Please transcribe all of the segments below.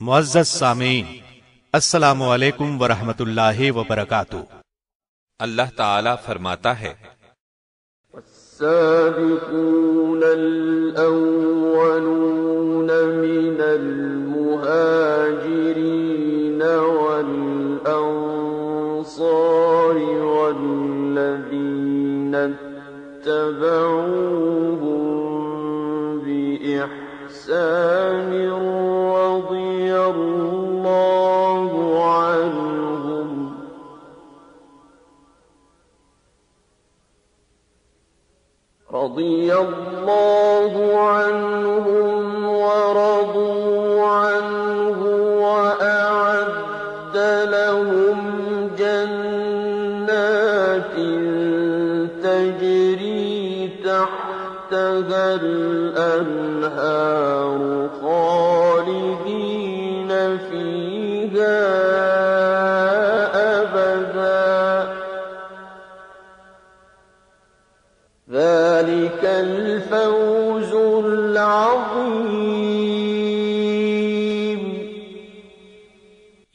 معزز سامعین السلام علیکم ورحمۃ اللہ وبرکاتہ۔ اللہ تعالی فرماتا ہے السابقون الأولون من المهاجرين والأنصار والذين اتبعوهم بإحسان رضي الله عنهم ورضوا عنه وأعد لهم جنات تجري تحتها الأنهار خالدين فيها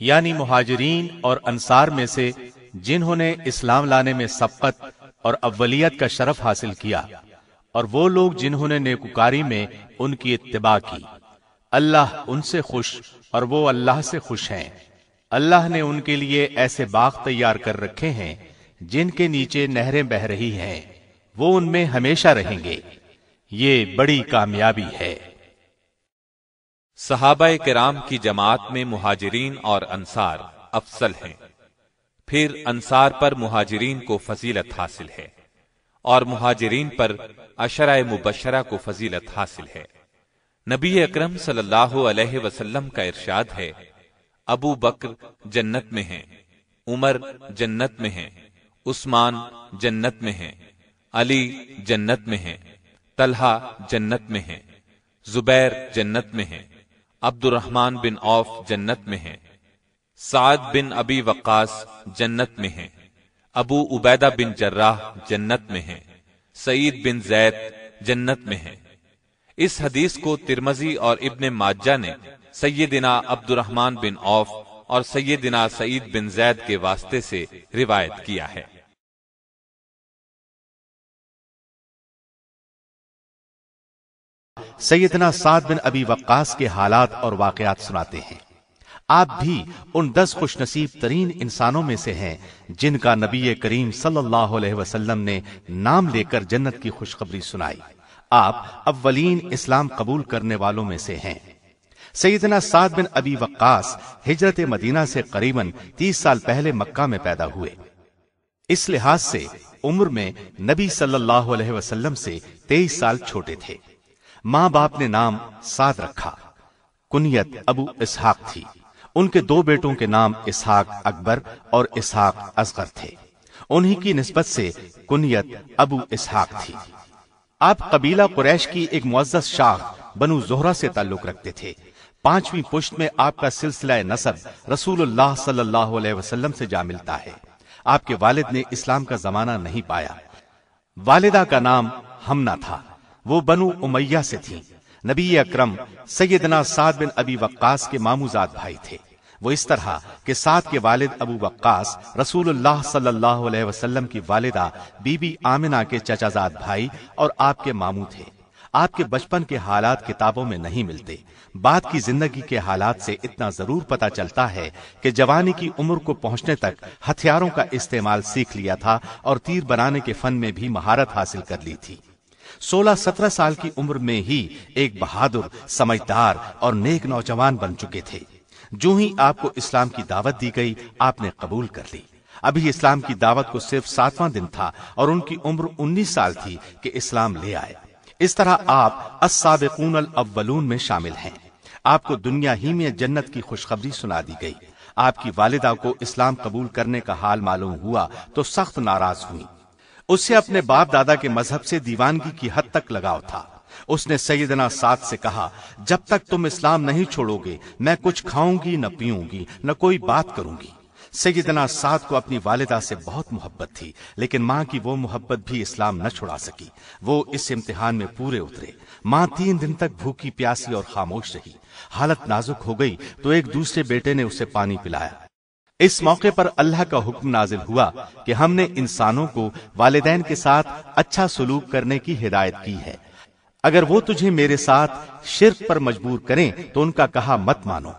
یعنی مہاجرین اور انصار میں سے جنہوں نے اسلام لانے میں سبقت اور اولیت کا شرف حاصل کیا، اور وہ لوگ جنہوں نے نیکوکاری میں ان کی اتباع کی۔ اللہ ان سے خوش اور وہ اللہ سے خوش ہیں۔ اللہ نے ان کے لیے ایسے باغ تیار کر رکھے ہیں جن کے نیچے نہریں بہ رہی ہیں۔ وہ ان میں ہمیشہ رہیں گے۔ یہ بڑی کامیابی ہے۔ صحابہ کرام کی جماعت میں مہاجرین اور انصار افضل ہیں۔ پھر انصار پر مہاجرین کو فضیلت حاصل ہے اور مہاجرین پر اشرہ مبشرہ کو فضیلت حاصل ہے۔ نبی اکرم صلی اللہ علیہ وسلم کا ارشاد ہے، ابو بکر جنت میں ہیں، عمر جنت میں ہیں، عثمان جنت میں ہیں، علی جنت میں ہیں، طلحہ جنت میں ہیں، زبیر جنت میں ہیں۔ عبد الرحمن بن عوف جنت میں ہیں۔ سعد بن ابی وقاص جنت میں ہیں۔ ابو عبیدہ بن جراح جنت میں ہیں۔ سعید بن زید جنت میں ہیں۔ اس حدیث کو ترمزی اور ابن ماجہ نے سیدنا عبد الرحمن بن عوف اور سیدنا سعید بن زید کے واسطے سے روایت کیا ہے۔ سیدنا سعد بن ابی وقاص کے حالات اور واقعات سناتے ہیں۔ آپ بھی ان دس خوش نصیب ترین انسانوں میں سے ہیں جن کا نبی کریم صلی اللہ علیہ وسلم نے نام لے کر جنت کی خوشخبری سنائی۔ آپ اولین اسلام قبول کرنے والوں میں سے ہیں۔ سیدنا سعد بن ابی وقاص ہجرت مدینہ سے قریباً تیس سال پہلے مکہ میں پیدا ہوئے۔ اس لحاظ سے عمر میں نبی صلی اللہ علیہ وسلم سے تیئیس سال چھوٹے تھے۔ ماں باپ نے نام سعد رکھا۔ کنیت ابو اسحاق تھی۔ ان کے دو بیٹوں کے نام اسحاق اکبر اور اسحاق اصغر تھے۔ انہی کی نسبت سے کنیت ابو اسحاق تھی۔ آپ قبیلہ قریش کی ایک معزز شاخ بنو زہرہ سے تعلق رکھتے تھے۔ پانچویں پشت میں آپ کا سلسلہ نصب رسول اللہ صلی اللہ علیہ وسلم سے جا ملتا ہے۔ آپ کے والد نے اسلام کا زمانہ نہیں پایا۔ والدہ کا نام ہمنا تھا۔ وہ بنو امیہ سے تھیں۔ نبی اکرم سیدنا سعد بن ابی وقاص کے ماموزاد بھائی تھے۔ وہ اس طرح کہ سعد کے والد ابو وقاص رسول اللہ صلی اللہ علیہ وسلم کی والدہ بی بی آمنہ کے چچا زاد بھائی اور آپ کے ماموں تھے۔ آپ کے بچپن کے حالات کتابوں میں نہیں ملتے۔ بعد کی زندگی کے حالات سے اتنا ضرور پتا چلتا ہے کہ جوانی کی عمر کو پہنچنے تک ہتھیاروں کا استعمال سیکھ لیا تھا اور تیر بنانے کے فن میں بھی مہارت حاصل کر لی تھی۔ سولہ سترہ سال کی عمر میں ہی ایک بہادر، سمجھدار اور نیک نوجوان بن چکے تھے۔ جو ہی آپ کو اسلام کی دعوت دی گئی، آپ نے قبول کر لی۔ ابھی اسلام کی دعوت کو صرف ساتواں دن تھا اور ان کی عمر انیس سال تھی کہ اسلام لے آئے۔ اس طرح آپ السابقون الاولون میں شامل ہیں۔ آپ کو دنیا ہی میں جنت کی خوشخبری سنا دی گئی۔ آپ کی والدہ کو اسلام قبول کرنے کا حال معلوم ہوا تو سخت ناراض ہوئی اس سے اپنے باپ دادا کے مذہب سے دیوانگی کی حد تک لگاؤ تھا۔ اس نے سیدنا سات سے کہا، جب تک تم اسلام نہیں چھوڑو گے، میں کچھ کھاؤں گی نہ پیوں گی، نہ کوئی بات کروں گی۔ سیدنا سات کو اپنی والدہ سے بہت محبت تھی، لیکن ماں کی وہ محبت بھی اسلام نہ چھڑا سکی۔ وہ اس امتحان میں پورے اترے۔ ماں تین دن تک بھوکی، پیاسی اور خاموش رہی۔ حالت نازک ہو گئی تو ایک دوسرے بیٹے نے اسے پانی پلایا۔ اس موقع پر اللہ کا حکم نازل ہوا کہ ہم نے انسانوں کو والدین کے ساتھ اچھا سلوک کرنے کی ہدایت کی ہے۔ اگر وہ تجھے میرے ساتھ شرک پر مجبور کریں تو ان کا کہا مت مانو۔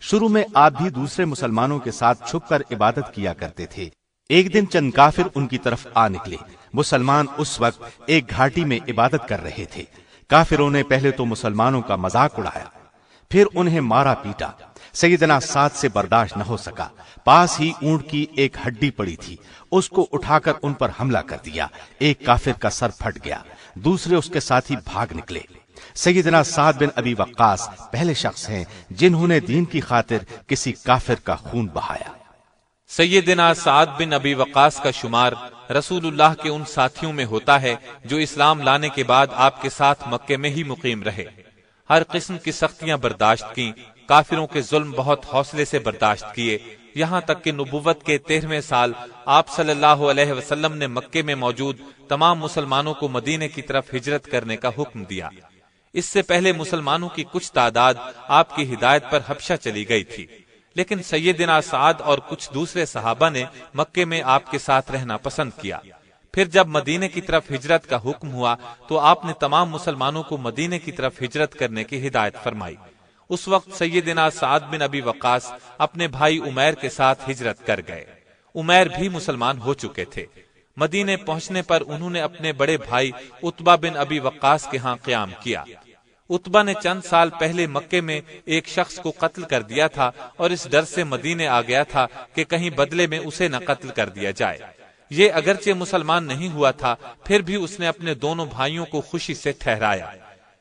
شروع میں آپ بھی دوسرے مسلمانوں کے ساتھ چھپ کر عبادت کیا کرتے تھے۔ ایک دن چند کافر ان کی طرف آ نکلے۔ مسلمان اس وقت ایک گھاٹی میں عبادت کر رہے تھے۔ کافروں نے پہلے تو مسلمانوں کا مذاق اڑایا، پھر انہیں مارا پیٹا۔ سیدنا سات سے برداشت نہ ہو سکا۔ پاس ہی اونٹ کی ایک ہڈی پڑی تھی۔ اس کو اٹھا کر ان پر حملہ کر دیا۔ ایک کافر کا سر پھٹ گیا۔ دوسرے اس کے ساتھ ہی بھاگ نکلے۔ سیدنا سعد بن ابی وقاص پہلے شخص ہیں جنہوں نے دین کی خاطر کسی کافر کا خون بہایا۔ سیدنا سعد بن ابی وقاص کا شمار رسول اللہ کے ان ساتھیوں میں ہوتا ہے جو اسلام لانے کے بعد آپ کے ساتھ مکے میں ہی مقیم رہے۔ ہر قسم کی سختیاں برداشت کی کافروں کے ظلم بہت حوصلے سے برداشت کیے۔ یہاں تک کہ نبوت کے تیرہویں سال آپ صلی اللہ علیہ وسلم نے مکے میں موجود تمام مسلمانوں کو مدینے کی طرف ہجرت کرنے کا حکم دیا۔ اس سے پہلے مسلمانوں کی کچھ تعداد آپ کی ہدایت پر حبشہ چلی گئی تھی۔ لیکن سیدنا سعد اور کچھ دوسرے صحابہ نے مکے میں آپ کے ساتھ رہنا پسند کیا۔ پھر جب مدینے کی طرف ہجرت کا حکم ہوا تو آپ نے تمام مسلمانوں کو مدینے کی طرف ہجرت کرنے کی ہدایت فرمائی۔ اس وقت سیدنا سعد بن ابی وقاص اپنے بھائی عمیر کے ساتھ ہجرت کر گئے۔ عمیر بھی مسلمان ہو چکے تھے۔ مدینے پہنچنے پر انہوں نے اپنے بڑے بھائی اتبا بن ابی وقاص کے ہاں قیام کیا۔ اتبا نے چند سال پہلے مکے میں ایک شخص کو قتل کر دیا تھا اور اس ڈر سے مدینے آ گیا تھا کہ کہیں بدلے میں اسے نہ قتل کر دیا جائے۔ یہ اگرچہ مسلمان نہیں ہوا تھا، پھر بھی اس نے اپنے دونوں بھائیوں کو خوشی سے ٹھہرایا۔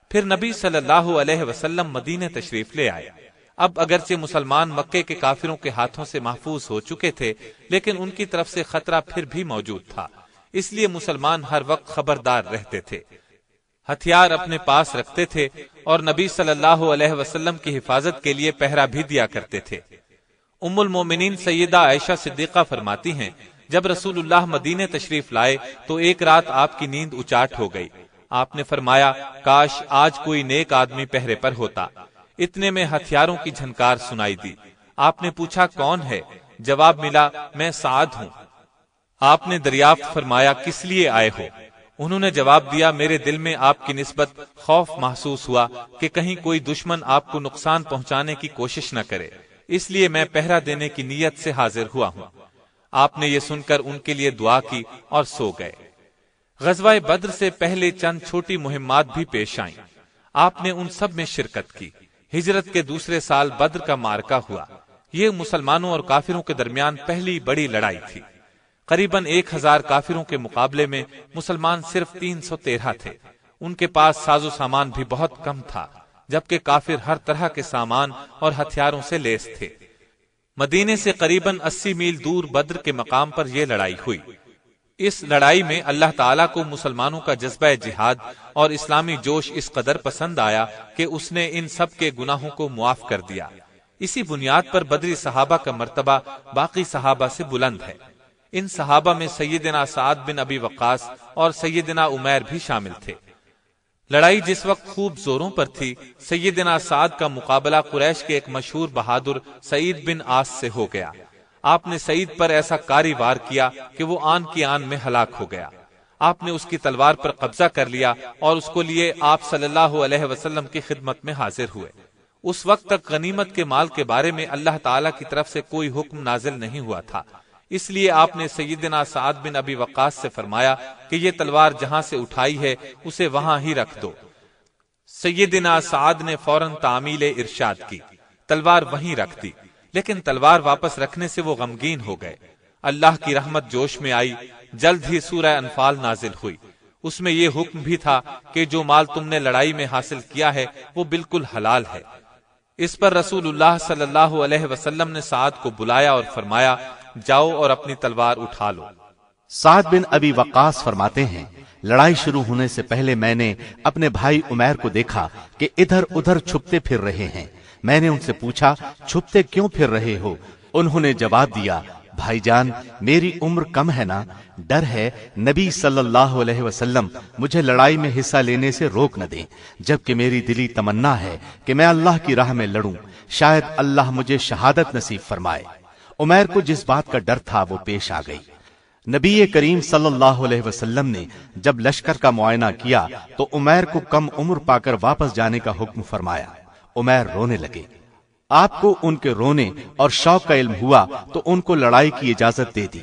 پھر نبی صلی اللہ علیہ وسلم مدینہ تشریف لے آئے۔ اب اگرچہ مسلمان مکے کے کافروں کے ہاتھوں سے محفوظ ہو چکے تھے، لیکن ان کی طرف سے خطرہ پھر بھی موجود تھا۔ اس لیے مسلمان ہر وقت خبردار رہتے تھے۔ ہتھیار اپنے پاس رکھتے تھے اور نبی صلی اللہ علیہ وسلم کی حفاظت کے لیے پہرا بھی دیا کرتے تھے۔ ام المومنین سیدہ عائشہ صدیقہ فرماتی ہیں، جب رسول اللہ مدینہ تشریف لائے تو ایک رات آپ کی نیند اچاٹ ہو گئی۔ آپ نے فرمایا، کاش آج کوئی نیک آدمی پہرے پر ہوتا. اتنے میں ہتھیاروں کی جھنکار سنائی دی۔ آپ نے پوچھا، کون ہے؟ جواب ملا، میں سعد ہوں۔ آپ نے دریافت فرمایا، کس لیے آئے ہو؟ انہوں نے جواب دیا، میرے دل میں آپ کی نسبت خوف محسوس ہوا کہ کہیں کوئی دشمن آپ کو نقصان پہنچانے کی کوشش نہ کرے۔ اس لیے میں پہرا دینے کی نیت سے حاضر ہوا ہوں۔ آپ نے یہ سن کر ان کے لیے دعا کی اور سو گئے۔ غزوہ بدر سے پہلے چند چھوٹی مہمات بھی پیش آئیں۔ آپ نے ان سب میں شرکت کی۔ ہجرت کے دوسرے سال بدر کا مارکا ہوا۔ یہ مسلمانوں اور کافروں کے درمیان پہلی بڑی لڑائی تھی۔ قریباً ایک ہزار کافروں کے مقابلے میں مسلمان صرف تین سو تیرہ تھے۔ ان کے پاس ساز و سامان بھی بہت کم تھا، جبکہ کافر ہر طرح کے سامان اور ہتھیاروں سے لیس تھے۔ مدینے سے قریباً اسی میل دور بدر کے مقام پر یہ لڑائی ہوئی۔ اس لڑائی میں اللہ تعالیٰ کو مسلمانوں کا جذبہ جہاد اور اسلامی جوش اس قدر پسند آیا کہ اس نے ان سب کے گناہوں کو معاف کر دیا۔ اسی بنیاد پر بدری صحابہ کا مرتبہ باقی صحابہ سے بلند ہے۔ ان صحابہ میں سیدنا سعد بن ابی وقاص اور سیدنا عمیر بھی شامل تھے۔ لڑائی جس وقت خوب زوروں پر تھی، سیدنا سعد کا مقابلہ قریش کے ایک مشہور بہادر سعید بن آس سے ہو گیا۔ آپ نے سعید پر ایسا کاری وار کیا کہ وہ آن کی آن میں ہلاک ہو گیا۔ آپ نے اس کی تلوار پر قبضہ کر لیا اور اس کو لیے آپ صلی اللہ علیہ وسلم کی خدمت میں حاضر ہوئے۔ اس وقت تک غنیمت کے مال کے بارے میں اللہ تعالیٰ کی طرف سے کوئی حکم نازل نہیں ہوا تھا۔ اس لیے آپ نے سیدنا سعد بن ابی وقاص سے فرمایا کہ یہ تلوار جہاں سے اٹھائی ہے، اسے وہاں ہی رکھ دو۔ سیدنا سعد نے فوراً تعمیل ارشاد کی۔ تلوار وہیں رکھ دی۔ لیکن تلوار واپس رکھنے سے وہ غمگین ہو گئے۔ اللہ کی رحمت جوش میں آئی، جلد ہی سورہ انفال نازل ہوئی۔ اس میں یہ حکم بھی تھا کہ جو مال تم نے لڑائی میں حاصل کیا ہے، وہ بالکل حلال ہے۔ اس پر رسول اللہ صلی اللہ علیہ وسلم نے سعد کو بلایا اور فرمایا، جاؤ اور اپنی تلوار اٹھا لو۔ سعد بن ابی وقاص فرماتے ہیں، لڑائی شروع ہونے سے پہلے میں نے اپنے بھائی عمیر کو دیکھا کہ ادھر ادھر چھپتے پھر رہے ہیں۔ میں نے ان سے پوچھا، چھپتے کیوں پھر رہے ہو؟ انہوں نے جان، میری عمر کم ہے نا، ڈر ہے، نبی صلی اللہ علیہ وسلم، مجھے لڑائی میں حصہ لینے سے روک نہ دیں، جبکہ میری دلی تمنا ہے کہ میں اللہ کی راہ میں لڑوں، شاید اللہ مجھے شہادت نصیب فرمائے۔ عمیر کو جس بات کا ڈر تھا، وہ پیش آ گئی۔ نبی کریم صلی اللہ علیہ وسلم نے جب لشکر کا معائنہ کیا، تو عمیر کو کم عمر پا کر واپس جانے کا حکم فرمایا۔ عمیر رونے لگے۔ آپ کو ان کے رونے اور شوق کا علم ہوا تو ان کو لڑائی کی اجازت دے دی۔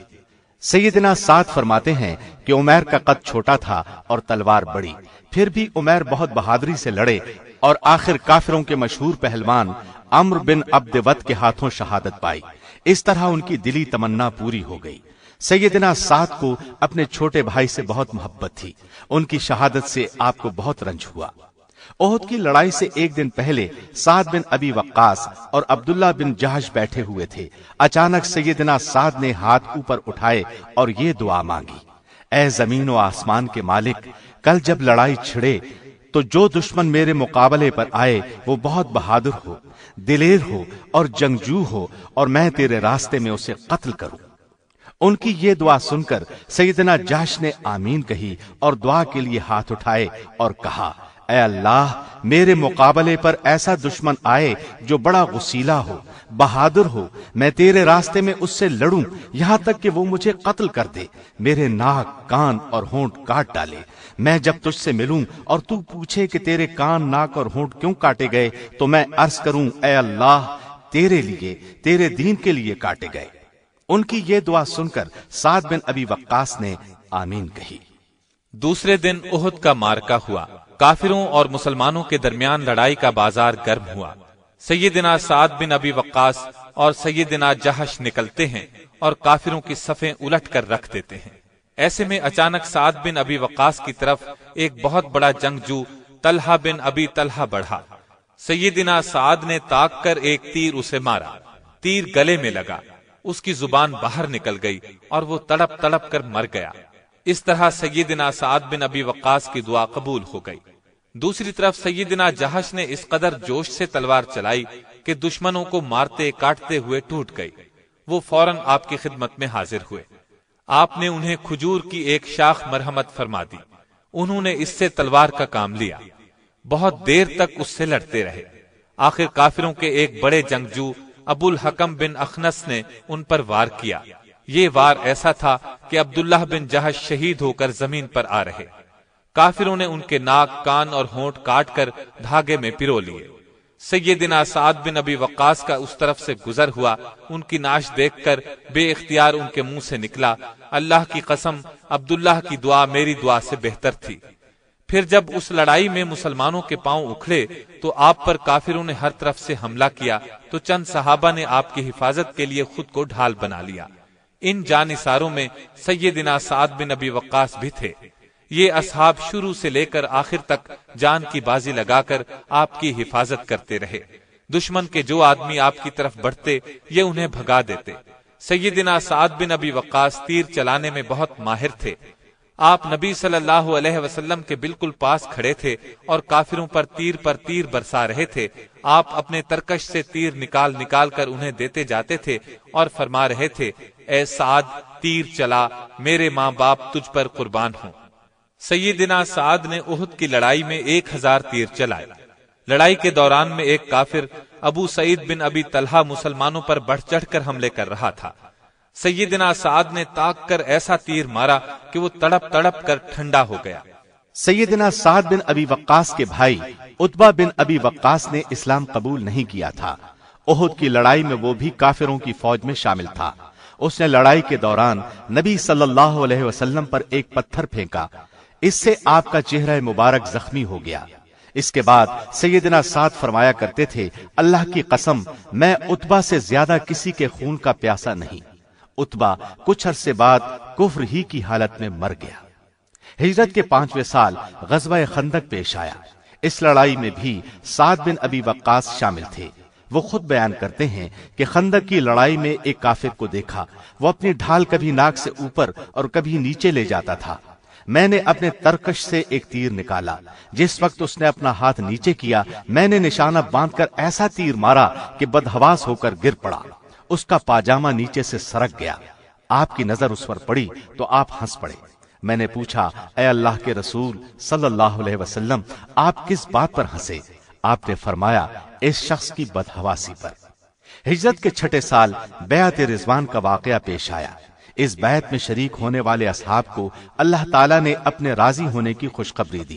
سیدنا ساتھ فرماتے ہیں کہ عمیر کا قد چھوٹا تھا اور تلوار بڑی۔ پھر بھی عمیر بہت بہادری سے لڑے اور آخر کافروں کے مشہور پہلوان امر بن عبد وط کے ہاتھوں شہادت پائی۔ اس طرح ان کی دلی تمنا پوری ہو گئی۔ سیدنا سات کو اپنے چھوٹے بھائی سے بہت محبت تھی۔ ان کی شہادت سے آپ کو بہت رنج ہوا۔ عہد کی لڑائی سے ایک دن پہلے سعد بن ابی وقاص اور عبداللہ بن جہش بیٹھے ہوئے تھے۔ اچانک سیدنا سعد نے ہاتھ اوپر اٹھائے اور یہ دعا مانگی۔ اے زمین و آسمان کے مالک، کل جب لڑائی چھڑے تو جو دشمن میرے مقابلے پر آئے، وہ بہت بہادر ہو، دلیر ہو اور جنگجو ہو اور میں تیرے راستے میں اسے قتل کروں۔ ان کی یہ دعا سن کر سیدنا جاش نے آمین کہی اور دعا کے لیے ہاتھ اٹھائے اور کہا اے اللہ، میرے مقابلے پر ایسا دشمن آئے جو بڑا غسیلہ ہو، بہادر ہو، میں تیرے راستے میں اس سے لڑوں، یہاں تک کہ وہ مجھے قتل کر دے، میرے ناک، کان اور ہونٹ کاٹ ڈالے۔ میں جب تجھ سے ملوں اور تو پوچھے کہ تیرے کان، ناک اور ہونٹ کیوں کاٹے گئے، تو میں عرض کروں، اے اللہ، تیرے لیے، تیرے دین کے لیے کاٹے گئے۔ ان کی یہ دعا سن کر سعد بن ابی وقاص نے آمین کہی۔ دوسرے دن احد کا مارکا ہوا۔ کافروں اور مسلمانوں کے درمیان لڑائی کا بازار گرم ہوا۔ سیدنا سعد بن ابی وقاص اور سیدنا جہش نکلتے ہیں اور کافروں کی صفیں الٹ کر رکھ دیتے ہیں۔ ایسے میں اچانک سعد بن ابی وقاص کی طرف ایک بہت بڑا جنگجو طلحہ بن ابی طلحہ بڑھا۔ سیدنا سعد نے تاک کر ایک تیر اسے مارا۔ تیر گلے میں لگا۔ اس کی زبان باہر نکل گئی اور وہ تڑپ تڑپ کر مر گیا۔ اس طرح سیدنا سعد بن ابی وقاص کی دعا قبول ہو گئی۔ دوسری طرف سیدنا جہش نے اس قدر جوش سے تلوار چلائی کہ دشمنوں کو مارتے کاٹتے ہوئے ٹوٹ گئی وہ فوراً آپ کی خدمت میں حاضر ہوئے۔ آپ نے انہیں کھجور کی ایک شاخ مرحمت فرما دی۔ انہوں نے اس سے تلوار کا کام لیا۔ بہت دیر تک اس سے لڑتے رہے۔ آخر کافروں کے ایک بڑے جنگجو ابو الحکم بن اخنس نے ان پر وار کیا۔ یہ وار ایسا تھا کہ عبداللہ بن جہش شہید ہو کر زمین پر آ رہے۔ کافروں نے ان کے ناک، کان اور ہونٹ کاٹ کر دھاگے میں پیرو لیے۔ سیدنا سعد بن ابی وقاص کا اس طرف سے گزر ہوا۔ ان کی ناش دیکھ کر بے اختیار ان کے منہ سے نکلا۔ اللہ کی قسم، عبداللہ کی دعا میری دعا سے بہتر تھی۔ پھر جب اس لڑائی میں مسلمانوں کے پاؤں اکھڑے، تو آپ پر کافروں نے ہر طرف سے حملہ کیا۔ تو چند صحابہ نے آپ کی حفاظت کے لیے خود کو ڈھال بنا لیا۔ ان جانساروں میں سیدنا سعد بن ابی وقاص بھی تھے۔ یہ اصحاب شروع سے لے کر آخر تک جان کی بازی لگا کر آپ کی حفاظت کرتے رہے۔ دشمن کے جو آدمی آپ کی طرف بڑھتے، یہ انہیں بھگا دیتے۔ سیدنا سعد بن ابی وقاص تیر چلانے میں بہت ماہر تھے۔ آپ نبی صلی اللہ علیہ وسلم کے بالکل پاس کھڑے تھے اور کافروں پر تیر پر تیر برسا رہے تھے۔ آپ اپنے ترکش سے تیر نکال نکال کر انہیں دیتے جاتے تھے اور فرما رہے تھے، اے سعد، تیر چلا، میرے ماں باپ تجھ پر قربان ہوں۔ سیدنا سعد نے احد کی لڑائی میں ایک ہزار تیر چلائے۔ لڑائی کے دوران میں ایک کافر ابو سعید بن ابی طلحہ مسلمانوں پر بڑھ چڑھ کر حملے کر رہا تھا۔ سیدنا سعد نے تاک کر ایسا تیر مارا کہ وہ تڑپ تڑپ کر ٹھنڈا ہو گیا۔ سیدنا سعد بن ابی وقاص کے بھائی اتبا بن ابی وقاص نے اسلام قبول نہیں کیا تھا۔ احد کی لڑائی میں وہ بھی کافروں کی فوج میں شامل تھا۔ اس نے لڑائی کے دوران نبی صلی اللہ علیہ وسلم پر ایک پتھر پھینکا۔ اس سے آپ کا چہرہ مبارک زخمی ہو گیا۔ اس کے بعد سیدنا سعد فرمایا کرتے تھے، اللہ کی قسم، میں اتبا سے زیادہ کسی کے خون کا پیاسا نہیں۔ اتبا کچھ عرصے بعد کفر ہی کی حالت میں مر گیا۔ ہجرت کے پانچویں سال غزوہ خندق پیش آیا۔ اس لڑائی میں بھی سعد بن ابی وقاص شامل تھے۔ وہ خود بیان کرتے ہیں کہ خندق کی لڑائی میں ایک کافر کو دیکھا۔ وہ اپنی ڈھال کبھی ناک سے اوپر اور کبھی نیچے لے جاتا تھا۔ میں نے اپنے ترکش سے ایک تیر نکالا۔ جس وقت اس نے اپنا ہاتھ نیچے کیا، میں نے نشانہ باندھ کر ایسا تیر مارا کہ بدہواس ہو کر گر پڑا۔ اس کا پاجامہ نیچے سے سرک گیا۔ آپ کی نظر اس پر پڑی تو آپ ہنس پڑے۔ میں نے پوچھا، اے اللہ کے رسول صلی اللہ علیہ وسلم، آپ کس بات پر ہنسے؟ آپ نے فرمایا، اس شخص کی بدہواسی پر۔ ہجرت کے چھٹے سال بیعت رضوان کا واقعہ پیش آیا۔ اس بیعت میں شریک ہونے والے اصحاب کو اللہ تعالیٰ نے اپنے راضی ہونے کی خوشخبری دی۔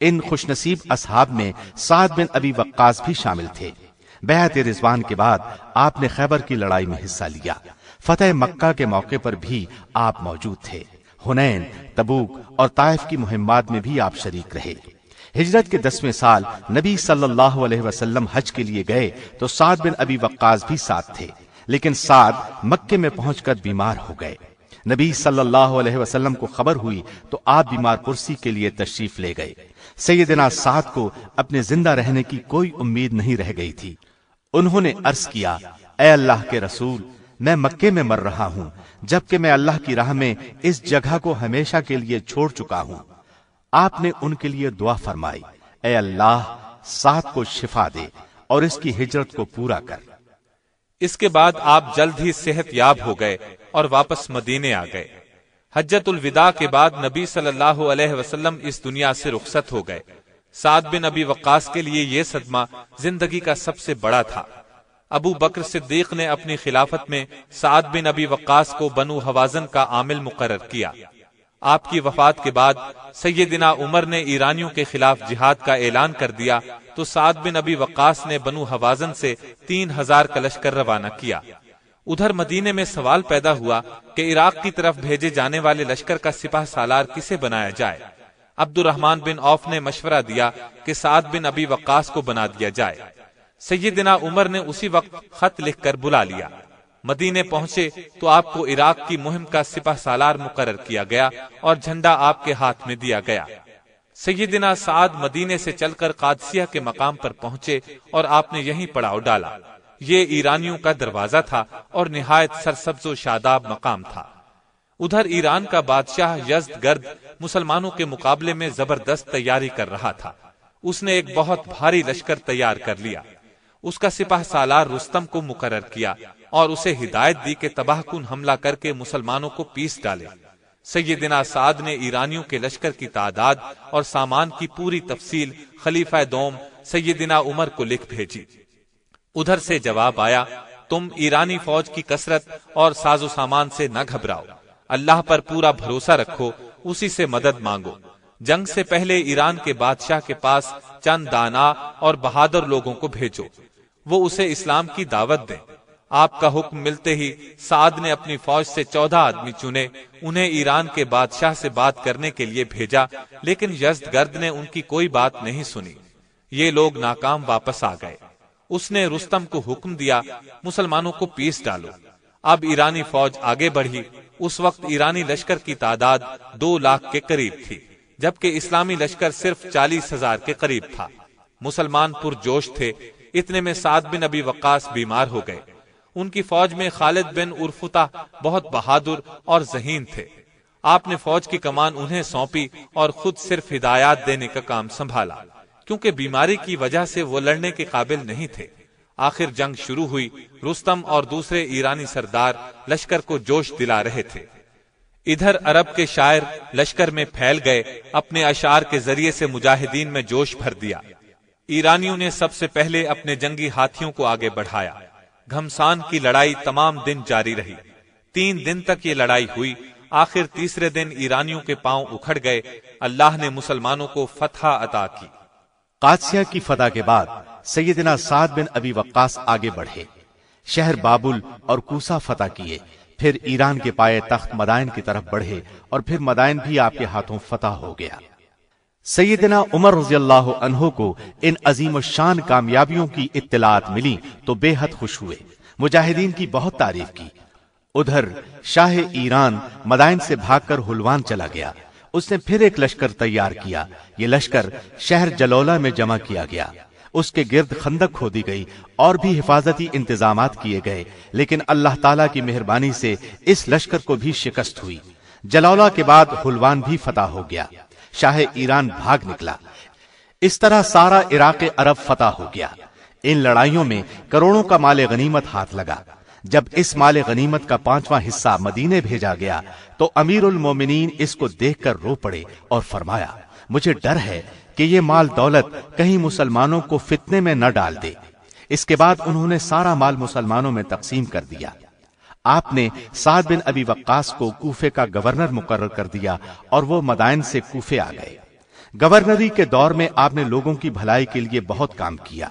ان خوش نصیب اصحاب میں سعد بن ابی وقاص بھی شامل تھے۔ بیعت رضوان کے بعد آپ نے خیبر کی لڑائی میں حصہ لیا۔ فتح مکہ کے موقع پر بھی آپ موجود تھے۔ ہنین، تبوک اور طائف کی مہمات میں بھی آپ شریک رہے۔ ہجرت کے دسویں سال نبی صلی اللہ علیہ وسلم حج کے لیے گئے تو سعد بن ابی وقاص بھی ساتھ تھے۔ لیکن سعد مکے میں پہنچ کر بیمار ہو گئے۔ نبی صلی اللہ علیہ وسلم کو خبر ہوئی تو آپ بیمار پرسی کے لیے تشریف لے گئے۔ سیدنا سعد کو اپنے زندہ رہنے کی کوئی امید نہیں رہ گئی تھی۔ انہوں نے عرض کیا، اے اللہ کے رسول، میں مکے میں مر رہا ہوں، جبکہ میں اللہ کی راہ میں اس جگہ کو ہمیشہ کے لیے چھوڑ چکا ہوں۔ آپ نے ان کے لیے دعا فرمائی، اے اللہ ساتھ کو شفا دے اور اس کی ہجرت کو پورا کر۔ اس کے بعد آپ جلد ہی صحت یاب ہو گئے اور واپس مدینے آ گئے۔ حجت الوداع کے بعد نبی صلی اللہ علیہ وسلم اس دنیا سے رخصت ہو گئے۔ سعد بن ابی وقاص کے لیے یہ صدمہ زندگی کا سب سے بڑا تھا۔ ابو بکر صدیق نے اپنی خلافت میں سعد بن ابی وقاص کو بنو حوازن کا عامل مقرر کیا۔ آپ کی وفات کے بعد سیدنا عمر نے ایرانیوں کے خلاف جہاد کا اعلان کر دیا تو سعد بن ابی وقاص نے بنو حوازن سے تین ہزار کا لشکر روانہ کیا۔ ادھر مدینے میں سوال پیدا ہوا کہ عراق کی طرف بھیجے جانے والے لشکر کا سپاہ سالار کسے بنایا جائے۔ عبد الرحمان بن اوف نے مشورہ دیا کہ سعد بن ابی وقاص کو بنا دیا جائے۔ سیدنا عمر نے اسی وقت خط لکھ کر بلا لیا۔ مدینے پہنچے تو آپ کو عراق کی مہم کا سپاہ سالار مقرر کیا گیا اور جھنڈا آپ کے ہاتھ میں دیا گیا۔ سیدنا سعد مدینے سے چل کر قادسیہ کے مقام پر پہنچے اور آپ نے یہیں پڑاؤ ڈالا۔ یہ ایرانیوں کا دروازہ تھا اور نہایت سرسبز و شاداب مقام تھا۔ ادھر ایران کا بادشاہ یزد گرد مسلمانوں کے مقابلے میں زبردست تیاری کر رہا تھا۔ اس نے ایک بہت بھاری لشکر تیار کر لیا۔ اس کا سپاہ سالار رستم کو مقرر کیا۔ اور اسے ہدایت دی کہ تباہ کن حملہ کر کے مسلمانوں کو پیس ڈالے۔ سیدنا سعد نے ایرانیوں کے لشکر کی تعداد اور سامان کی پوری تفصیل خلیفہ دوم سیدنا عمر کو لکھ بھیجی۔ ادھر سے جواب آیا، تم ایرانی فوج کی کثرت اور ساز و سامان سے نہ گھبراؤ۔ اللہ پر پورا بھروسہ رکھو، اسی سے مدد مانگو۔ جنگ سے پہلے ایران کے بادشاہ کے پاس چند دانا اور بہادر لوگوں کو بھیجو۔ وہ اسے اسلام کی دعوت دیں۔ آپ کا حکم ملتے ہی سعد نے اپنی فوج سے چودہ آدمی چنے، انہیں ایران کے بادشاہ سے بات کرنے کے لیے بھیجا، لیکن یزد گرد نے ان کی کوئی بات نہیں سنی۔ یہ لوگ ناکام واپس آ گئے۔ اس نے رستم کو حکم دیا، مسلمانوں کو پیس ڈالو۔ اب ایرانی فوج آگے بڑھی۔ اس وقت ایرانی لشکر کی تعداد دو لاکھ کے قریب تھی، جبکہ اسلامی لشکر صرف چالیس ہزار کے قریب تھا۔ مسلمان پرجوش تھے۔ اتنے میں سعد بن ابی وقاص بیمار ہو گئے۔ ان کی فوج میں خالد بن ارفتا بہت بہادر اور ذہین تھے۔ آپ نے فوج کی کمان انہیں سونپی اور خود صرف ہدایات دینے کا کام سنبھالا، کیونکہ بیماری کی وجہ سے وہ لڑنے کے قابل نہیں تھے۔ آخر جنگ شروع ہوئی، رستم اور دوسرے ایرانی سردار لشکر کو جوش دلا رہے تھے۔ ادھر عرب کے شاعر لشکر میں پھیل گئے، اپنے اشعار کے ذریعے سے مجاہدین میں جوش بھر دیا۔ ایرانیوں نے سب سے پہلے اپنے جنگی ہاتھیوں کو آگے بڑھایا۔ گھمسان کی لڑائی تمام دن جاری رہی۔ تین دن تک یہ لڑائی ہوئی۔ آخر تیسرے دن ایرانیوں کے پاؤں اکھڑ گئے۔ اللہ نے مسلمانوں کو فتح عطا کی۔ قادسیہ کی فتح کے بعد سیدنا سعد بن ابی وقاص آگے بڑھے۔ شہر بابل اور کوسا فتح کیے۔ پھر ایران کے پائے تخت مدائن کی طرف بڑھے اور پھر مدائن بھی آپ کے ہاتھوں فتح ہو گیا۔ سیدنا عمر رضی اللہ عنہ کو ان عظیم الشان کامیابیوں کی اطلاعات ملی تو بے حد خوش ہوئے۔ مجاہدین کی بہت تعریف کی۔ ادھر شاہ ایران مدائن سے بھاگ کر ہلوان چلا گیا۔ اس نے پھر ایک لشکر تیار کیا۔ یہ لشکر شہر جلولہ میں جمع کیا گیا۔ اس کے گرد خندق کھودی گئی اور بھی حفاظتی انتظامات کیے گئے۔ لیکن اللہ تعالی کی مہربانی سے اس لشکر کو بھی شکست ہوئی۔ جلولہ کے بعد ہلوان بھی فتح ہو گیا۔ شاہ ایران بھاگ نکلا۔ اس طرح سارا عراق عرب فتح ہو گیا۔ ان لڑائیوں میں کروڑوں کا مال غنیمت ہاتھ لگا۔ جب اس مال غنیمت کا پانچواں حصہ مدینے بھیجا گیا، تو امیر المومنین اس کو دیکھ کر رو پڑے اور فرمایا، مجھے ڈر ہے کہ یہ مال دولت کہیں مسلمانوں کو فتنے میں نہ ڈال دے۔ اس کے بعد انہوں نے سارا مال مسلمانوں میں تقسیم کر دیا۔ آپ نے سعد بن ابی وقاص کو کوفے کا گورنر مقرر کر دیا اور وہ مدائن سے کوفے آ گئے۔ گورنری کے دور میں آپ نے لوگوں کی بھلائی کے لیے بہت کام کیا۔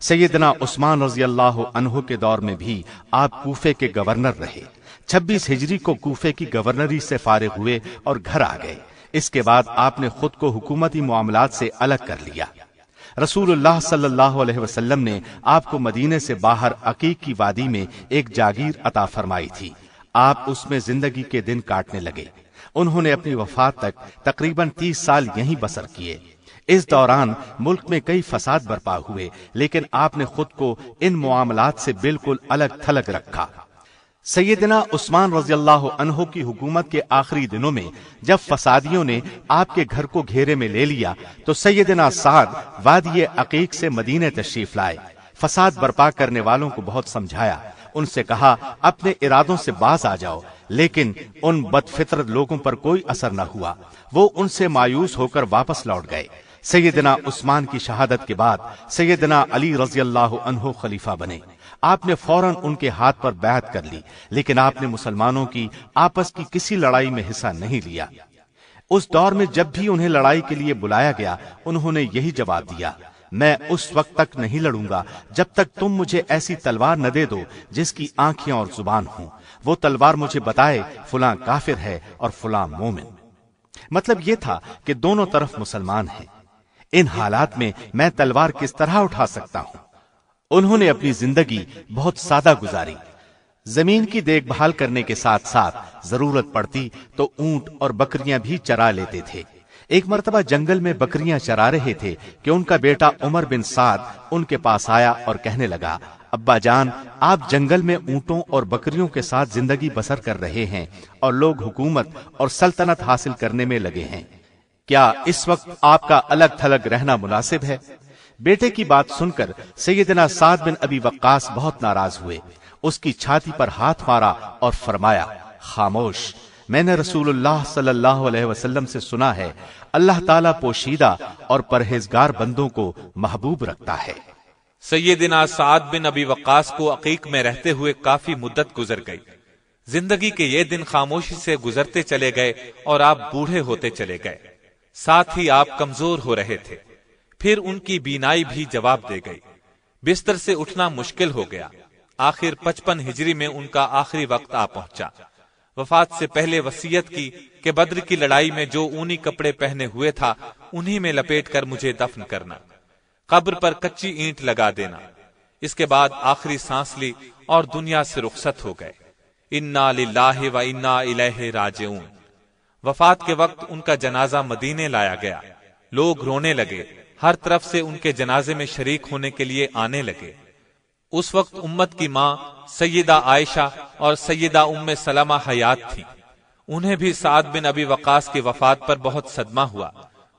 سیدنا عثمان رضی اللہ عنہ کے دور میں بھی آپ کوفے کے گورنر رہے۔ چھبیس ہجری کو کوفے کی گورنری سے فارغ ہوئے اور گھر آ گئے۔ اس کے بعد آپ نے خود کو حکومتی معاملات سے الگ کر لیا۔ رسول اللہ صلی اللہ علیہ وسلم نے آپ کو مدینے سے باہر عقیق کی وادی میں ایک جاگیر عطا فرمائی تھی۔ آپ اس میں زندگی کے دن کاٹنے لگے۔ انہوں نے اپنی وفات تک تقریباً تیس سال یہیں بسر کیے۔ اس دوران ملک میں کئی فساد برپا ہوئے، لیکن آپ نے خود کو ان معاملات سے بالکل الگ تھلگ رکھا۔ سیدنا عثمان رضی اللہ عنہ کی حکومت کے آخری دنوں میں جب فسادیوں نے آپ کے گھر کو گھیرے میں لے لیا، تو سیدنا سعد وادی عقیق سے مدینے تشریف لائے۔ فساد برپا کرنے والوں کو بہت سمجھایا۔ ان سے کہا، اپنے ارادوں سے باز آ جاؤ، لیکن ان بدفطرت لوگوں پر کوئی اثر نہ ہوا۔ وہ ان سے مایوس ہو کر واپس لوٹ گئے۔ سیدنا عثمان کی شہادت کے بعد سیدنا علی رضی اللہ عنہ خلیفہ بنے۔ آپ نے فوراً ان کے ہاتھ پر بیعت کر لی، لیکن آپ نے مسلمانوں کی آپس کی کسی لڑائی میں حصہ نہیں لیا۔ اس دور میں جب بھی انہیں لڑائی کے لیے بلایا گیا، انہوں نے یہی جواب دیا، میں اس وقت تک نہیں لڑوں گا جب تک تم مجھے ایسی تلوار نہ دے دو جس کی آنکھیں اور زبان ہوں۔ وہ تلوار مجھے بتائے، فلاں کافر ہے اور فلاں مومن۔ مطلب یہ تھا کہ دونوں طرف مسلمان ہیں۔ ان حالات میں میں تلوار کس طرح اٹھا سکتا ہوں؟ انہوں نے اپنی زندگی بہت سادہ گزاری۔ زمین کی دیکھ بھال کرنے کے ساتھ ساتھ ضرورت پڑتی تو اونٹ اور بکریاں بھی چرا لیتے تھے۔ ایک مرتبہ جنگل میں بکریاں چرا رہے تھے کہ ان کا بیٹا عمر بن سعد ان کے پاس آیا اور کہنے لگا، ابا جان، آپ جنگل میں اونٹوں اور بکریوں کے ساتھ زندگی بسر کر رہے ہیں اور لوگ حکومت اور سلطنت حاصل کرنے میں لگے ہیں۔ کیا اس وقت آپ کا الگ تھلگ رہنا مناسب ہے؟ بیٹے کی بات سن کر سیدنا سعد بن ابی وقاص بہت ناراض ہوئے۔ اس کی چھاتی پر ہاتھ مارا اور فرمایا، خاموش، میں نے رسول اللہ صلی اللہ علیہ وسلم سے سنا ہے، اللہ تعالیٰ پوشیدہ اور پرہیزگار بندوں کو محبوب رکھتا ہے۔ سیدنا سعد بن ابی وقاص کو عقیق میں رہتے ہوئے کافی مدت گزر گئی۔ زندگی کے یہ دن خاموشی سے گزرتے چلے گئے اور آپ بوڑھے ہوتے چلے گئے۔ ساتھ ہی آپ کمزور ہو رہے تھے۔ پھر ان کی بینائی بھی جواب دے گئی۔ بستر سے اٹھنا مشکل ہو گیا۔ آخر پچپن ہجری میں ان کا آخری وقت آ پہنچا۔ وفات سے پہلے وسیعت کی کہ بدر کی لڑائی میں جو اونی کپڑے پہنے ہوئے تھا، انہی میں لپیٹ کر مجھے دفن کرنا۔ قبر پر کچی اینٹ لگا دینا۔ اس کے بعد آخری سانس لی اور دنیا سے رخصت ہو گئے۔ انا للہ و انا الیہ راجعون۔ وفات کے وقت ان کا جنازہ مدینے لایا گیا۔ لوگ رونے لگے۔ ہر طرف سے ان کے جنازے میں شریک ہونے کے لیے آنے لگے۔ اس وقت امت کی ماں سیدہ عائشہ اور سیدہ ام سلمہ حیات تھی انہیں بھی سعد بن ابی وقاص کی وفات پر بہت صدمہ ہوا۔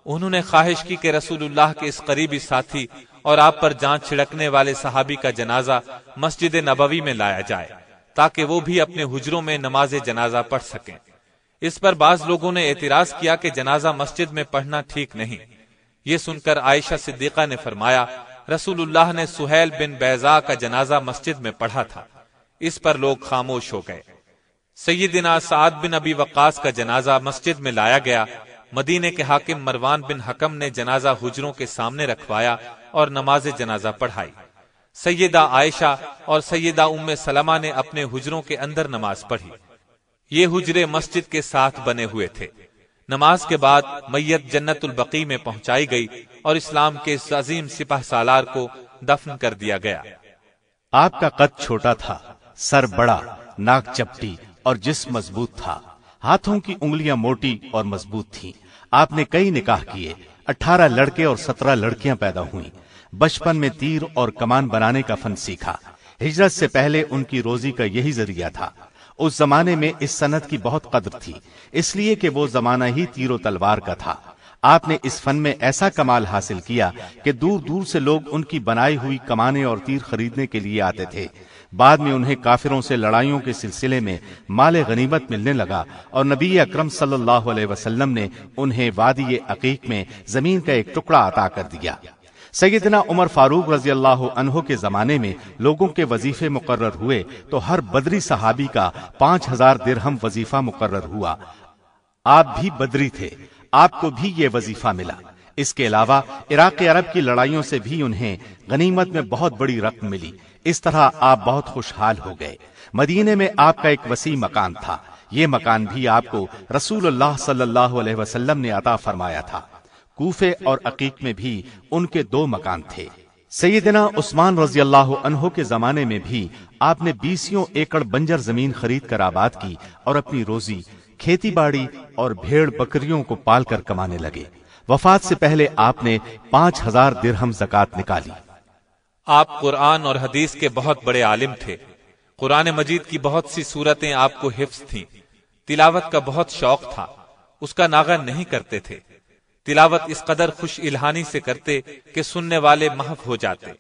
انہوں نے خواہش کی کہ رسول اللہ کے اس قریبی ساتھی اور آپ پر جان چھڑکنے والے صحابی کا جنازہ مسجد نبوی میں لایا جائے، تاکہ وہ بھی اپنے حجروں میں نماز جنازہ پڑھ سکیں۔ اس پر بعض لوگوں نے اعتراض کیا کہ جنازہ مسجد میں پڑھنا ٹھیک نہیں۔ یہ سن کر عائشہ صدیقہ نے فرمایا، رسول اللہ نے سہیل بن بیزا کا جنازہ مسجد میں پڑھا تھا۔ اس پر لوگ خاموش ہو گئے۔ سیدنا سعد بن ابی وقاص کا جنازہ مسجد میں لایا گیا۔ مدینے کے حاکم مروان بن حکم نے جنازہ حجروں کے سامنے رکھوایا اور نماز جنازہ پڑھائی۔ سیدہ عائشہ اور سیدہ ام سلمہ نے اپنے حجروں کے اندر نماز پڑھی۔ یہ حجرے مسجد کے ساتھ بنے ہوئے تھے۔ نماز کے بعد میت جنت البقی میں پہنچائی گئی اور اسلام کے اس عظیم سپاہ سالار کو دفن کر دیا گیا۔ آپ کا قد چھوٹا تھا، سر بڑا، ناک چپٹی اور جسم مضبوط تھا۔ ہاتھوں کی انگلیاں موٹی اور مضبوط تھیں۔ آپ نے کئی نکاح کیے، اٹھارہ لڑکے اور سترہ لڑکیاں پیدا ہوئیں۔ بچپن میں تیر اور کمان بنانے کا فن سیکھا۔ ہجرت سے پہلے ان کی روزی کا یہی ذریعہ تھا۔ اس زمانے میں اس صنعت کی بہت قدر تھی، اس لیے کہ وہ زمانہ ہی تیر و تلوار کا تھا۔ آپ نے اس فن میں ایسا کمال حاصل کیا کہ دور دور سے لوگ ان کی بنائی ہوئی کمانے اور تیر خریدنے کے لیے آتے تھے۔ بعد میں انہیں کافروں سے لڑائیوں کے سلسلے میں مال غنیمت ملنے لگا اور نبی اکرم صلی اللہ علیہ وسلم نے انہیں وادی عقیق میں زمین کا ایک ٹکڑا عطا کر دیا۔ سیدنا عمر فاروق رضی اللہ عنہ کے زمانے میں لوگوں کے وظیفے مقرر ہوئے تو ہر بدری صحابی کا پانچ ہزار درہم وظیفہ مقرر ہوا۔ آپ بھی بدری تھے۔ آپ کو بھی یہ وظیفہ ملا۔ اس کے علاوہ عراق عرب کی لڑائیوں سے بھی انہیں غنیمت میں بہت بڑی رقم ملی۔ اس طرح آپ بہت خوشحال ہو گئے۔ مدینے میں آپ کا ایک وسیع مکان تھا۔ یہ مکان بھی آپ کو رسول اللہ صلی اللہ علیہ وسلم نے عطا فرمایا تھا۔ کوفے اور عقیق میں بھی ان کے دو مکان تھے۔ سیدنا عثمان رضی اللہ عنہ کے زمانے میں بھی آپ نے بیسیوں ایکڑ بنجر زمین خرید کر آباد کی اور اپنی روزی کھیتی باڑی اور بھیڑ بکریوں کو پال کر کمانے لگے۔ وفات سے پہلے آپ نے پانچ ہزار درہم زکات نکالی۔ آپ قرآن اور حدیث کے بہت بڑے عالم تھے۔ قرآن مجید کی بہت سی صورتیں آپ کو حفظ تھیں۔ تلاوت کا بہت شوق تھا۔ اس کا ناغا نہیں کرتے تھے۔ تلاوت اس قدر خوش الہانی سے کرتے کہ سننے والے محف ہو جاتے۔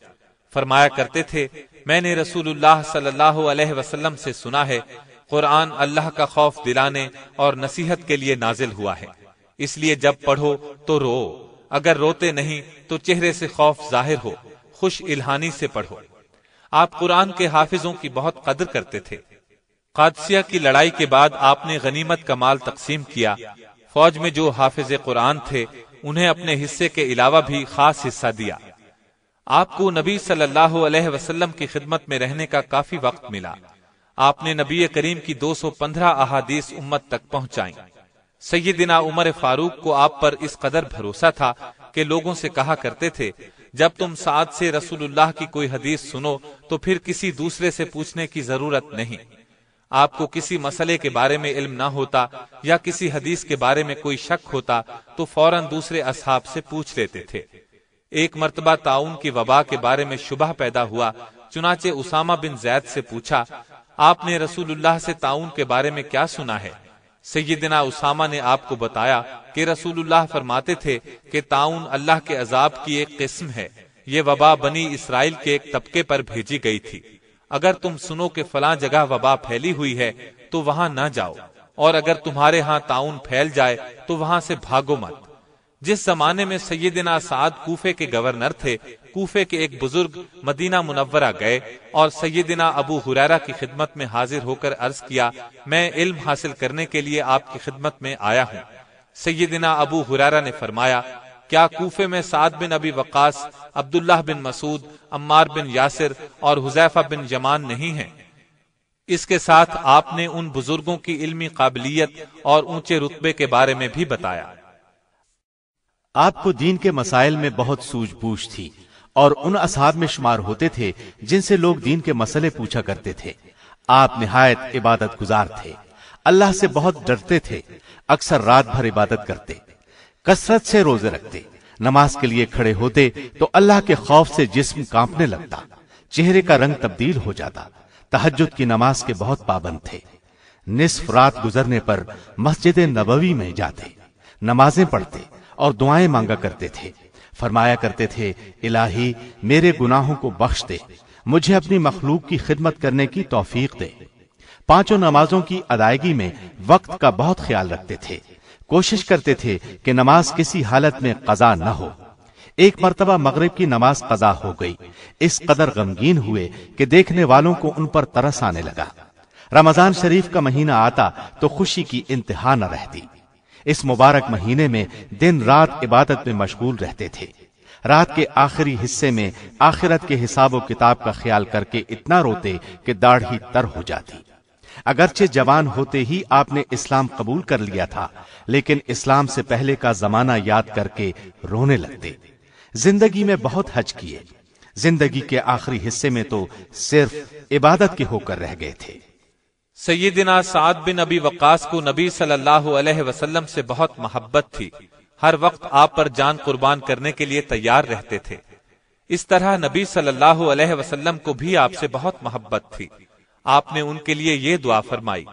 فرمایا کرتے تھے، میں نے رسول اللہ صلی اللہ علیہ وسلم سے سنا ہے، قرآن اللہ کا خوف دلانے اور نصیحت کے لیے نازل ہوا ہے۔ اس لیے جب پڑھو تو رو، اگر روتے نہیں تو چہرے سے خوف ظاہر ہو، خوش الہانی سے پڑھو۔ آپ قرآن کے حافظوں کی بہت قدر کرتے تھے۔ قادسیہ کی لڑائی کے بعد آپ نے غنیمت کا مال تقسیم کیا۔ فوج میں جو حافظ قرآن تھے، انہیں اپنے حصے کے علاوہ بھی خاص حصہ دیا۔ آپ کو نبی صلی اللہ علیہ وسلم کی خدمت میں رہنے کا کافی وقت ملا۔ آپ نے نبی کریم کی دو سو پندرہ احادیث امت تک پہنچائیں۔ سیدنا عمر فاروق کو آپ پر اس قدر بھروسہ تھا کہ لوگوں سے کہا کرتے تھے، جب تم سعد سے رسول اللہ کی کوئی حدیث سنو تو پھر کسی دوسرے سے پوچھنے کی ضرورت نہیں۔ آپ کو کسی مسئلے کے بارے میں علم نہ ہوتا یا کسی حدیث کے بارے میں کوئی شک ہوتا تو فوراً دوسرے اصحاب سے پوچھ لیتے تھے۔ ایک مرتبہ تعاون کی وبا کے بارے میں شبہ پیدا ہوا، چنانچہ اسامہ بن زید سے پوچھا، آپ نے رسول اللہ سے تعاون کے بارے میں کیا سنا ہے؟ سیدنا اسامہ نے آپ کو بتایا کہ رسول اللہ فرماتے تھے کہ تعاون اللہ کے عذاب کی ایک قسم ہے۔ یہ وبا بنی اسرائیل کے ایک طبقے پر بھیجی گئی تھی۔ اگر تم سنو کہ فلاں جگہ وبا پھیلی ہوئی ہے، تو وہاں نہ جاؤ۔ اور اگر تمہارے ہاں تعاون پھیل جائے، تو وہاں سے بھاگو مت۔ جس زمانے میں سیدنا سعد کوفے کے گورنر تھے، کوفے کے ایک بزرگ مدینہ منورہ گئے اور سیدنا ابو حریرہ کی خدمت میں حاضر ہو کر عرض کیا، میں علم حاصل کرنے کے لیے آپ کی خدمت میں آیا ہوں۔ سیدنا ابو حریرہ نے فرمایا کیا کوفے میں سعد بن ابی وقاص، عبداللہ بن مسعود، عمار بن یاسر اور حذیفہ بن جمان نہیں ہیں۔ اس کے ساتھ آپ نے ان بزرگوں کی علمی قابلیت اور اونچے رتبے کے بارے میں بھی بتایا۔ آپ کو دین کے مسائل میں بہت سوج بوجھ تھی اور ان اصحاب میں شمار ہوتے تھے جن سے لوگ دین کے مسئلے پوچھا کرتے تھے۔ آپ نہایت عبادت گزار تھے۔ اللہ سے بہت ڈرتے تھے، اکثر رات بھر عبادت کرتے۔ کثرت سے روزے رکھتے، نماز کے لیے کھڑے ہوتے تو اللہ کے خوف سے جسم کانپنے لگتا، چہرے کا رنگ تبدیل ہو جاتا تحجد کی نماز کے بہت پابند تھے۔ نصف رات گزرنے پر مسجد نبوی میں جاتے، نمازیں پڑھتے اور دعائیں مانگا کرتے تھے۔ فرمایا کرتے تھے، الہی، میرے گناہوں کو بخش دے، مجھے اپنی مخلوق کی خدمت کرنے کی توفیق دے۔ پانچوں نمازوں کی ادائیگی میں وقت کا بہت خیال رکھتے تھے۔ کوشش کرتے تھے کہ نماز کسی حالت میں قضا نہ ہو۔ ایک مرتبہ مغرب کی نماز قضا ہو گئی۔ اس قدر غمگین ہوئے کہ دیکھنے والوں کو ان پر ترس آنے لگا۔ رمضان شریف کا مہینہ آتا تو خوشی کی انتہا نہ رہتی۔ اس مبارک مہینے میں دن رات عبادت میں مشغول رہتے تھے۔ رات کے آخری حصے میں آخرت کے حساب و کتاب کا خیال کر کے اتنا روتے کہ داڑھی تر ہو جاتی۔ اگرچہ جوان ہوتے ہی آپ نے اسلام قبول کر لیا تھا، لیکن اسلام سے پہلے کا زمانہ یاد کر کے رونے لگتے۔ زندگی میں بہت حج کیے۔ زندگی کے آخری حصے میں تو صرف عبادت کے ہو کر رہ گئے تھے۔ سیدنا سعد بن ابی وقاص کو نبی صلی اللہ علیہ وسلم سے بہت محبت تھی۔ ہر وقت آپ پر جان قربان کرنے کے لیے تیار رہتے تھے۔ اس طرح نبی صلی اللہ علیہ وسلم کو بھی آپ سے بہت محبت تھی۔ آپ نے ان کے لیے یہ دعا فرمائی۔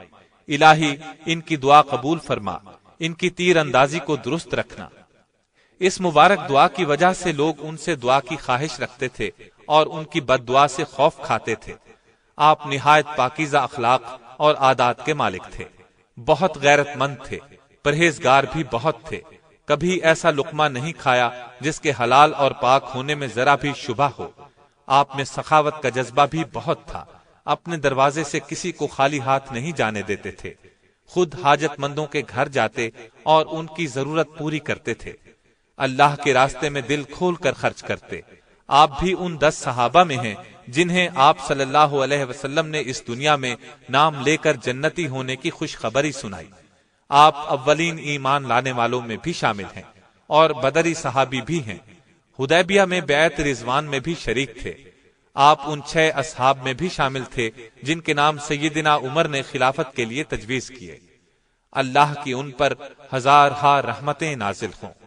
الہی، ان کی دعا قبول فرما، ان کی تیر اندازی کو درست رکھنا۔ اس مبارک دعا کی وجہ سے لوگ ان سے دعا کی خواہش رکھتے تھے اور ان کی بد دعا سے خوف کھاتے تھے۔ آپ نہایت پاکیزہ اخلاق اور عادات کے مالک تھے۔ بہت غیرت مند تھے۔ پرہیزگار بھی بہت تھے۔ کبھی ایسا لقمہ نہیں کھایا جس کے حلال اور پاک ہونے میں ذرا بھی شبہ ہو۔ آپ میں سخاوت کا جذبہ بھی بہت تھا۔ اپنے دروازے سے کسی کو خالی ہاتھ نہیں جانے دیتے تھے۔ خود حاجت مندوں کے گھر جاتے اور ان کی ضرورت پوری کرتے تھے۔ اللہ کے راستے میں دل کھول کر خرچ کرتے۔ آپ بھی ان دس صحابہ میں ہیں جنہیں آپ صلی اللہ علیہ وسلم نے اس دنیا میں نام لے کر جنتی ہونے کی خوشخبری سنائی۔ آپ اولین ایمان لانے والوں میں بھی شامل ہیں اور بدری صحابی بھی ہیں۔ ہدیبیہ میں بیعت رضوان میں بھی شریک تھے۔ آپ ان چھ اصحاب میں بھی شامل تھے جن کے نام سیدنا عمر نے خلافت کے لیے تجویز کیے۔ اللہ کی ان پر ہزار ہا رحمتیں نازل ہوں۔